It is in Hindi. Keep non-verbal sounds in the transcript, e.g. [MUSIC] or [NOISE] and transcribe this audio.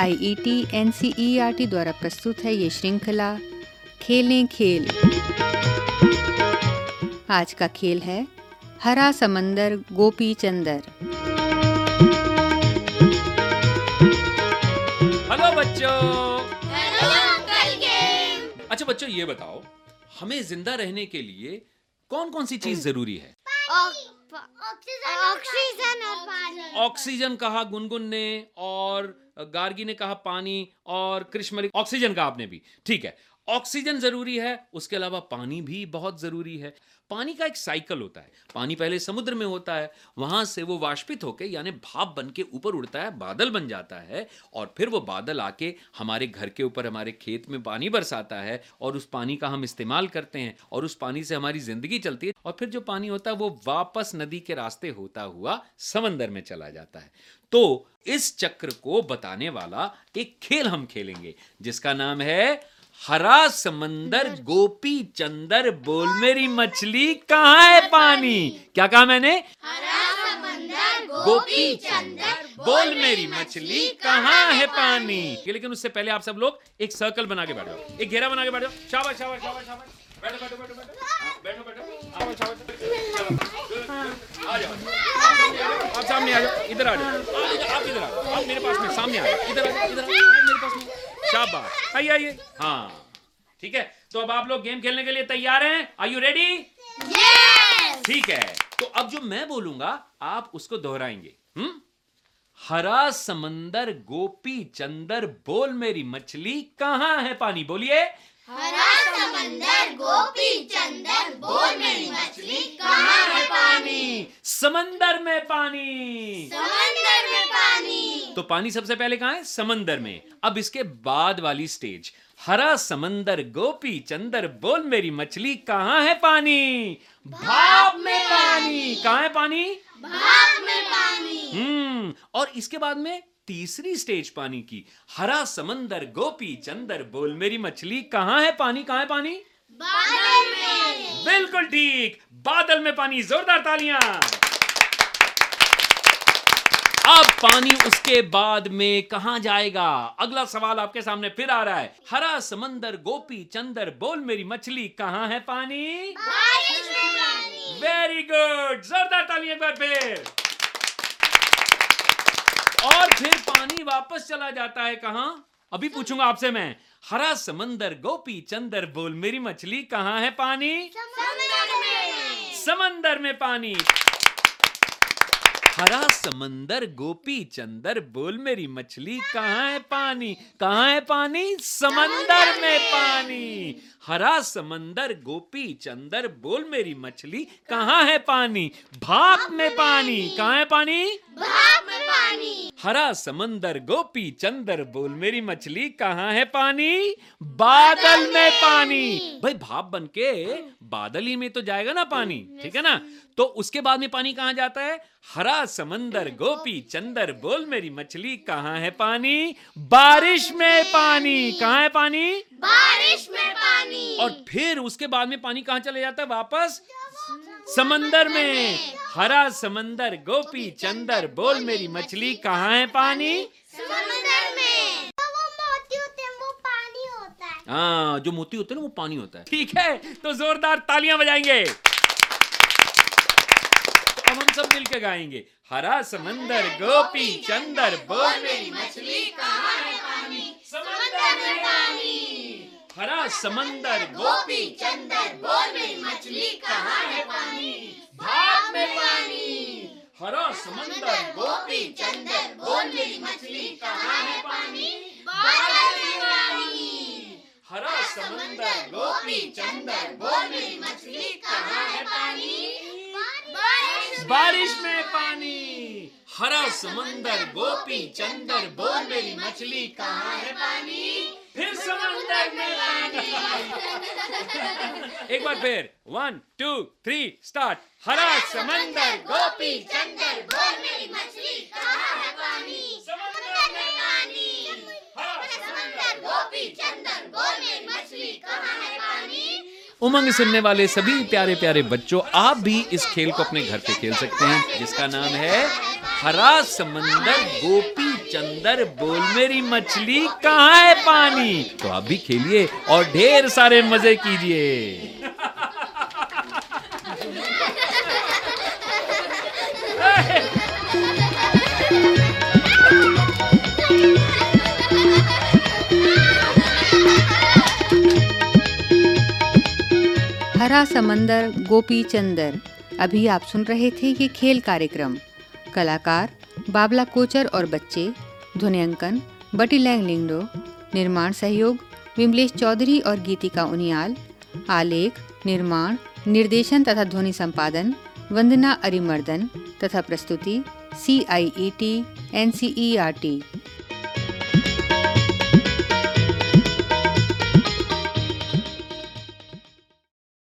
I E T N C E R T द्वारा प्रस्तुत है ये श्रृंखला। खेलें खेल। आज का खेल है हरा समंदर गोपी चंदर। हेलो बच्चों। Hello uncle game. अच्छा बच्चों ये बताओ हमें ज़िंदा रहने के लिए कौन कौन सी चीज़ ज़रूरी है? ऑक्सीजन और पानी। ऑक्सीजन कहा गुनगुन ने और गार्गी ने कहा पानी और कृष्ण ऑक्सीजन कहा आपने भी। ठीक है। ऑक्सीजन ज़रूरी है, उसके अलावा पानी भी बहुत ज़रूरी है। पानी का एक साइकिल होता है। पानी पहले समुद्र में होता है, वहाँ से वो वाष्पित होकर यानी भाप बन के ऊपर उड़ता है, बादल बन जाता है और फिर वो बादल आके हमारे घर के ऊपर, हमारे खेत में पानी बरसाता है और उस पानी का हम इस्तेमाल करते हैं और उस पानी से हमारी ज़िंदगी चलती है और फिर जो पानी होता है, वो वापस नदी के रास्ते होता हुआ समंदर में चला जाता है। तो इस चक्र को बताने वाला एक खेल हम खेलेंगे, जिसका नाम है हरा समंदर गोपी चंदर बोल मेरी मछली कहाँ है पानी। क्या कहा मैंने? हरा समंदर गोपी चंदर बोल मेरी मछली कहाँ है पानी? लेकिन उससे पहले आप सब लोग एक सर्कल बना के बैठ। एक घेरा बना के बैठ। शाबाश शाबाश शाबाश शाबाश। बैठो बैठो बैठो बैठो। हाँ, बैठो बैठो। आओ शाबाश। आ जाओ। आप सामने आ जाओ। इधर आ जाओ। आप इधर आ जाओ। आप मेरे पास में सामने आ जाओ। इधर आ जाओ इधर आ जाओ। मेरे पास में। शाबाश। आइए आइए। हाँ। ठीक है? तो अब आप लोग गेम खेलने के लिए तैयार हैं। आर यू रेडी ठीक है। तो अब जो मैं बोलूँगा आप उसको दोहराएँगे। हम्म? हरा समंदर गोपी चंदर बोल मेरी मछली कहाँ है पानी? बोलिए। हरा समंदर गोपी चंदर बोल मेरी मछली समंदर में पानी। समंदर में पानी। तो पानी सबसे पहले कहा है? समंदर में। अब इसके बाद वाली स्टेज। हरा समंदर गोपी चंदर बोल मेरी मछली कहाँ है पानी? भाप में पानी। कहाँ है पानी? भाप में पानी। हम्म और इसके बाद में तीसरी स्टेज पानी की। हरा समंदर गोपी चंदर बोल मेरी मछली कहाँ है पानी? कहाँ है पानी? बादल में। बिल्कुल ठीक। बादल में पानी। जोरदार तालियाँ। अब पानी उसके बाद में कहा जाएगा? अगला सवाल आपके सामने फिर आ रहा है। हरा समंदर गोपी चंदर बोल मेरी मछली कहाँ है पानी? वेरी गुड जोरदार तालियाँ एक बार फिर। और फिर पानी वापस चला जाता है कहाँ? अभी पूछूँगा आपसे मैं। हरा समंदर गोपी चंदर बोल मेरी मछली कहाँ है पानी? समंदर में। समंदर में पानी। हरा समंदर, गोपी चंदर, बोल मेरी मछली, कहाँ है पानी? कहाँ है पानी? समंदर में पानी। हरा समंदर, गोपी चंदर, बोल मेरी मछली, कहाँ है पानी? भाप में पानी। कहाँ है पानी? भाप पानी। हरा समंदर गोपी चंदर बोल मेरी मछली कहाँ है पानी? बादल में पानी। भाई भाप बन के बादल ही में तो जाएगा ना पानी ठीक है ना? तो उसके बाद में पानी कहाँ जाता है? हरा समंदर [LAUGHS] गोपी चंदर बोल मेरी मछली कहाँ है पानी? बारिश में पानी। कहाँ है पानी? बारिश में पानी। और फिर उसके बाद में पानी कहाँ चले जाता है? वापस समंदर में। हरा समंदर गोपी चंदर बोल मेरी मछली कहाँ है पानी? समंदर में। वो मोती होते हैं वो पानी होता है। हाँ जो मोती होते हैं ना वो पानी होता है। ठीक है तो जोरदार तालियाँ बजाएँगे। तो अब हम सब मिलके गाएँगे। हरा समंदर गोपी चंदर बोल मेरी मछली कहाँ है पानी? समंदर में पानी। हरा समंदर गोपी चंदर बोल मेरी मछली कहाँ है पानी भाप में पानी हरा समंदर गोपी चंदर बोल मछली, कहाँ है पानी? हरा समंदर गोपी चंदर बोल मछली, कहाँ है पानी? बारिश में। हरा समंदर गोपी चंदर बोल मेरी मछली कहाँ है पानी? फिर समंदर में पानी [LAUGHS] एक बार फिर। वन टू थ्री स्टार्ट हरा समंदर गोपी चंदर बोल मेरी मछली कहाँ है पानी? समंदर में पानी। हरा समंदर गोपी चंदर बोल मेरी मछली कहाँ है पानी? उमंग सुनने वाले सभी प्यारे प्यारे बच्चों आप भी इस खेल को अपने घर पे खेल सकते हैं जिसका नाम है हरा समंदर, गोपी चंदर, बोल मेरी मछली, कहाँ है पानी? तो आप भी खेलिए और ढेर सारे मज़े कीजिए। हरा समंदर, गोपी चंदर। अभी आप सुन रहे थे ये खेल कार्यक्रम। कलाकार, बाबला कोचर और बच्चे ध्वनियांकन बटी लैंग लिंगडो, निर्माण सहयोग, विमलेश चौधरी और गीतिका उनियाल, आलेख, निर्माण, निर्देशन तथा ध्वनि संपादन, वंदना अरिमर्दन तथा प्रस्तुति C I E T N C E R T